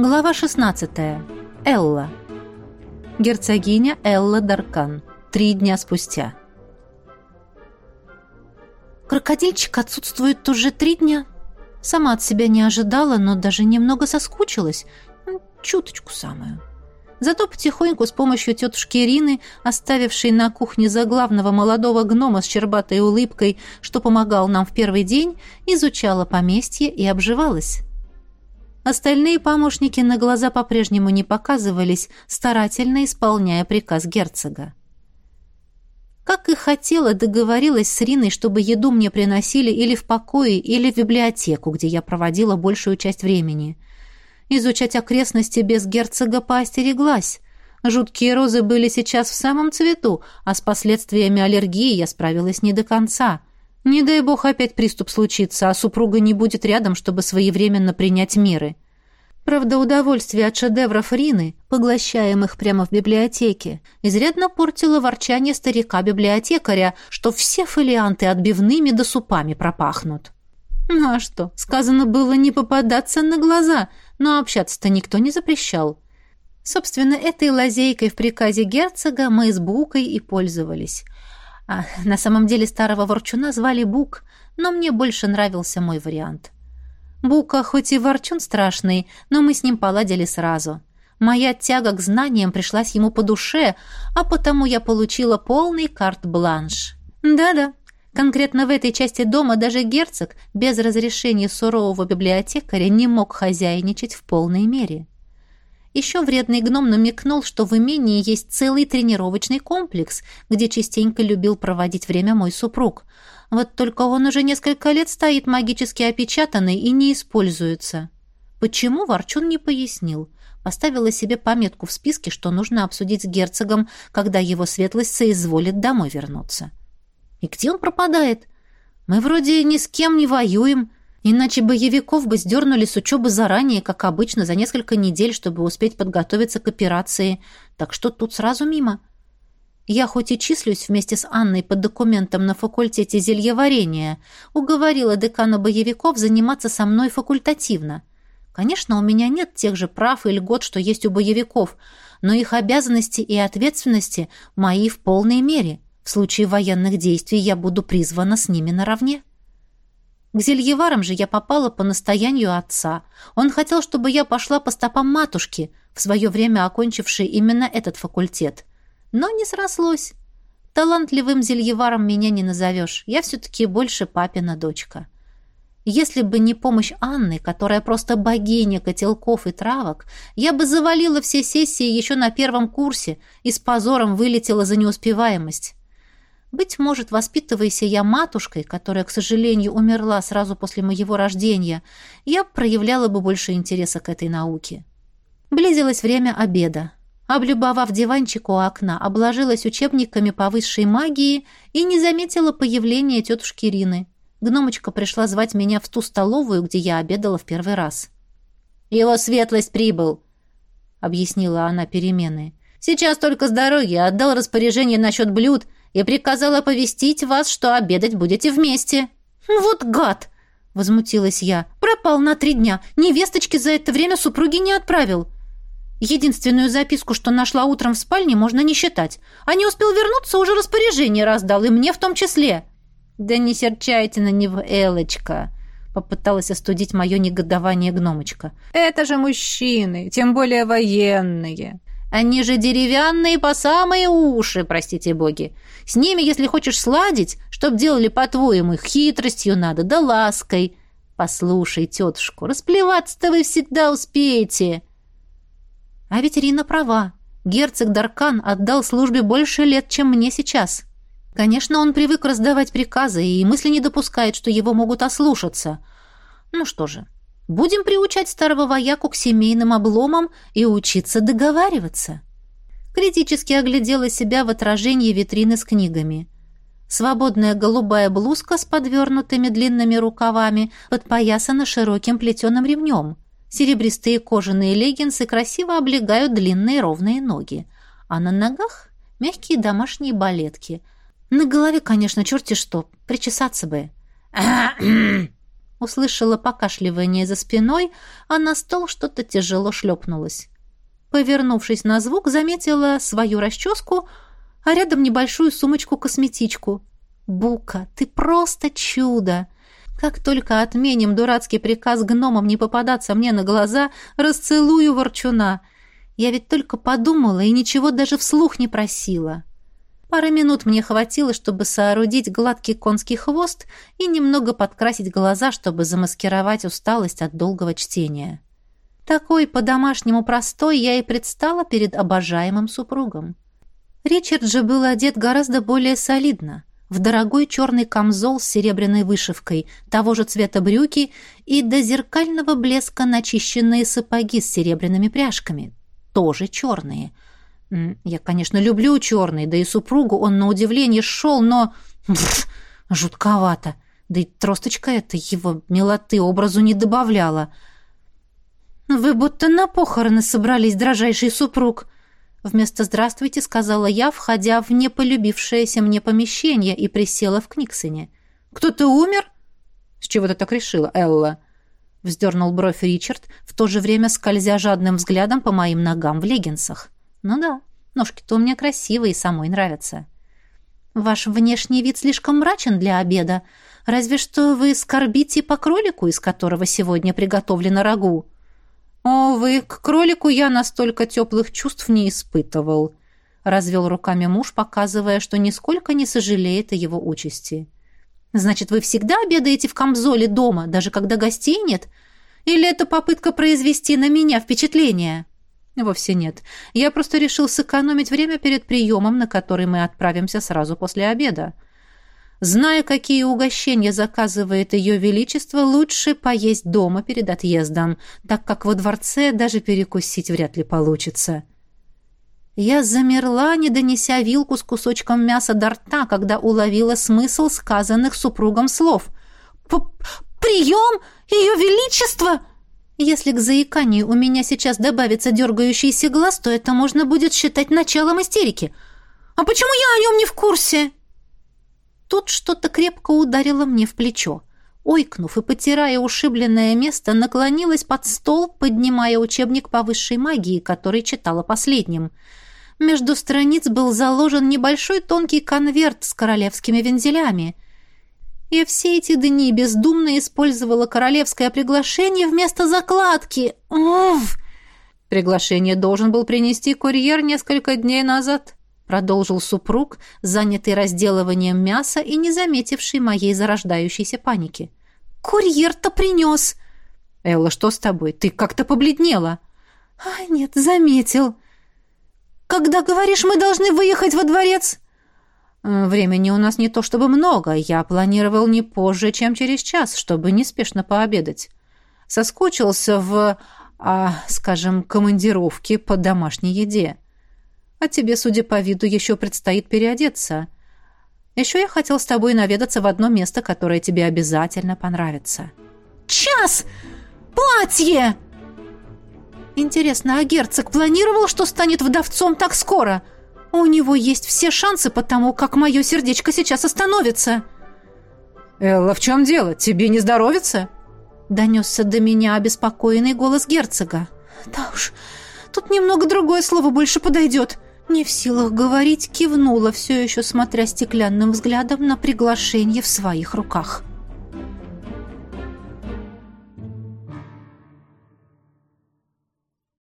Глава 16. Элла. Герцогиня Элла Даркан. Три дня спустя. Крокодильчик отсутствует уже три дня. Сама от себя не ожидала, но даже немного соскучилась. Чуточку самую. Зато потихоньку с помощью тетушки Ирины, оставившей на кухне заглавного молодого гнома с чербатой улыбкой, что помогал нам в первый день, изучала поместье и обживалась. Остальные помощники на глаза по-прежнему не показывались, старательно исполняя приказ герцога. Как и хотела, договорилась с Риной, чтобы еду мне приносили или в покое, или в библиотеку, где я проводила большую часть времени. Изучать окрестности без герцога поостереглась. Жуткие розы были сейчас в самом цвету, а с последствиями аллергии я справилась не до конца. Не дай бог опять приступ случится, а супруга не будет рядом, чтобы своевременно принять меры. Правда, удовольствие от шедевров Рины, поглощаемых прямо в библиотеке, изрядно портило ворчание старика-библиотекаря, что все фолианты отбивными да супами пропахнут. Ну а что, сказано было не попадаться на глаза, но общаться-то никто не запрещал. Собственно, этой лазейкой в приказе герцога мы с Букой и пользовались. А на самом деле старого ворчуна звали Бук, но мне больше нравился мой вариант. Бука хоть и ворчун страшный, но мы с ним поладили сразу. Моя тяга к знаниям пришлась ему по душе, а потому я получила полный карт-бланш. Да-да, конкретно в этой части дома даже герцог без разрешения сурового библиотекаря не мог хозяйничать в полной мере. Еще вредный гном намекнул, что в имении есть целый тренировочный комплекс, где частенько любил проводить время мой супруг. Вот только он уже несколько лет стоит магически опечатанный и не используется. Почему, Ворчун не пояснил. Поставила себе пометку в списке, что нужно обсудить с герцогом, когда его светлость соизволит домой вернуться. И где он пропадает? Мы вроде ни с кем не воюем, Иначе боевиков бы сдернули с учебы заранее, как обычно, за несколько недель, чтобы успеть подготовиться к операции. Так что тут сразу мимо. Я хоть и числюсь вместе с Анной под документом на факультете зельеварения, уговорила декана боевиков заниматься со мной факультативно. Конечно, у меня нет тех же прав и льгот, что есть у боевиков, но их обязанности и ответственности мои в полной мере. В случае военных действий я буду призвана с ними наравне. К зельеварам же я попала по настоянию отца. Он хотел, чтобы я пошла по стопам матушки, в свое время окончившей именно этот факультет. Но не срослось. Талантливым зельеваром меня не назовешь. Я все-таки больше папина дочка. Если бы не помощь Анны, которая просто богиня котелков и травок, я бы завалила все сессии еще на первом курсе и с позором вылетела за неуспеваемость. Быть может, воспитываясь я матушкой, которая, к сожалению, умерла сразу после моего рождения, я проявляла бы больше интереса к этой науке. Близилось время обеда. Облюбовав диванчик у окна, обложилась учебниками по высшей магии и не заметила появления тетушки Рины. Гномочка пришла звать меня в ту столовую, где я обедала в первый раз. «Его светлость прибыл», — объяснила она перемены. «Сейчас только с дороги отдал распоряжение насчет блюд — и приказал оповестить вас, что обедать будете вместе». «Вот гад!» — возмутилась я. «Пропал на три дня. Невесточки за это время супруги не отправил. Единственную записку, что нашла утром в спальне, можно не считать. А не успел вернуться, уже распоряжение раздал, и мне в том числе». «Да не серчайте на него, Элочка!» Попыталась остудить мое негодование гномочка. «Это же мужчины, тем более военные. Они же деревянные по самые уши, простите боги. С ними, если хочешь сладить, чтоб делали по-твоему, хитростью надо, да лаской. Послушай, тетушку, расплеваться-то вы всегда успеете. А ведь Ирина права. Герцог Даркан отдал службе больше лет, чем мне сейчас. Конечно, он привык раздавать приказы и мысли не допускает, что его могут ослушаться. Ну что же, Будем приучать старого вояку к семейным обломам и учиться договариваться. Критически оглядела себя в отражении витрины с книгами. Свободная голубая блузка с подвернутыми длинными рукавами подпоясана широким плетеным ремнем. Серебристые кожаные леггинсы красиво облегают длинные ровные ноги. А на ногах мягкие домашние балетки. На голове, конечно, черти что, причесаться бы. Услышала покашливание за спиной, а на стол что-то тяжело шлепнулось. Повернувшись на звук, заметила свою расческу, а рядом небольшую сумочку-косметичку. «Бука, ты просто чудо!» Как только отменим дурацкий приказ гномам не попадаться мне на глаза, расцелую ворчуна. Я ведь только подумала и ничего даже вслух не просила. Пары минут мне хватило, чтобы соорудить гладкий конский хвост и немного подкрасить глаза, чтобы замаскировать усталость от долгого чтения. Такой по-домашнему простой я и предстала перед обожаемым супругом. Ричард же был одет гораздо более солидно. В дорогой черный камзол с серебряной вышивкой, того же цвета брюки и до зеркального блеска начищенные сапоги с серебряными пряжками, тоже черные – я, конечно, люблю черный, да и супругу он на удивление шел, но... Жутковато. Да и тросточка эта его милоты образу не добавляла. «Вы будто на похороны собрались, дрожайший супруг!» Вместо «здравствуйте» сказала я, входя в неполюбившееся мне помещение и присела в Книксоне. «Кто-то умер?» «С чего ты так решила, Элла?» Вздернул бровь Ричард, в то же время скользя жадным взглядом по моим ногам в леггинсах. Ну да, ножки-то у меня красивые и самой нравятся. Ваш внешний вид слишком мрачен для обеда. Разве что вы скорбите по кролику, из которого сегодня приготовлено рагу. О, вы, к кролику я настолько теплых чувств не испытывал. Развел руками муж, показывая, что нисколько не сожалеет о его участи. Значит, вы всегда обедаете в камзоле дома, даже когда гостей нет? Или это попытка произвести на меня впечатление?» Вовсе нет. Я просто решил сэкономить время перед приемом, на который мы отправимся сразу после обеда. Зная, какие угощения заказывает ее величество, лучше поесть дома перед отъездом, так как во дворце даже перекусить вряд ли получится. Я замерла, не донеся вилку с кусочком мяса до рта, когда уловила смысл сказанных супругом слов. «Прием! Ее величество!» Если к заиканию у меня сейчас добавится дергающийся глаз, то это можно будет считать началом истерики. А почему я о нем не в курсе? Тут что-то крепко ударило мне в плечо. Ойкнув и потирая ушибленное место, наклонилась под стол, поднимая учебник по высшей магии, который читала последним. Между страниц был заложен небольшой тонкий конверт с королевскими вензелями — я все эти дни бездумно использовала королевское приглашение вместо закладки. Уф! Приглашение должен был принести курьер несколько дней назад, продолжил супруг, занятый разделыванием мяса и не заметивший моей зарождающейся паники. Курьер-то принес. Элла, что с тобой? Ты как-то побледнела. А, нет, заметил. Когда говоришь, мы должны выехать во дворец? Э, времени у нас не то чтобы много. Я планировал не позже, чем через час, чтобы неспешно пообедать. Соскучился в, а, скажем, командировке по домашней еде. А тебе, судя по виду, еще предстоит переодеться. Еще я хотел с тобой наведаться в одно место, которое тебе обязательно понравится. Час! Платье! Интересно, а герцог планировал, что станет вдовцом так скоро? — у него есть все шансы, потому как мое сердечко сейчас остановится. Элла, в чем дело? Тебе не здоровится? Донесся до меня обеспокоенный голос герцога. Да уж, тут немного другое слово больше подойдет. Не в силах говорить, кивнула, все еще смотря стеклянным взглядом на приглашение в своих руках.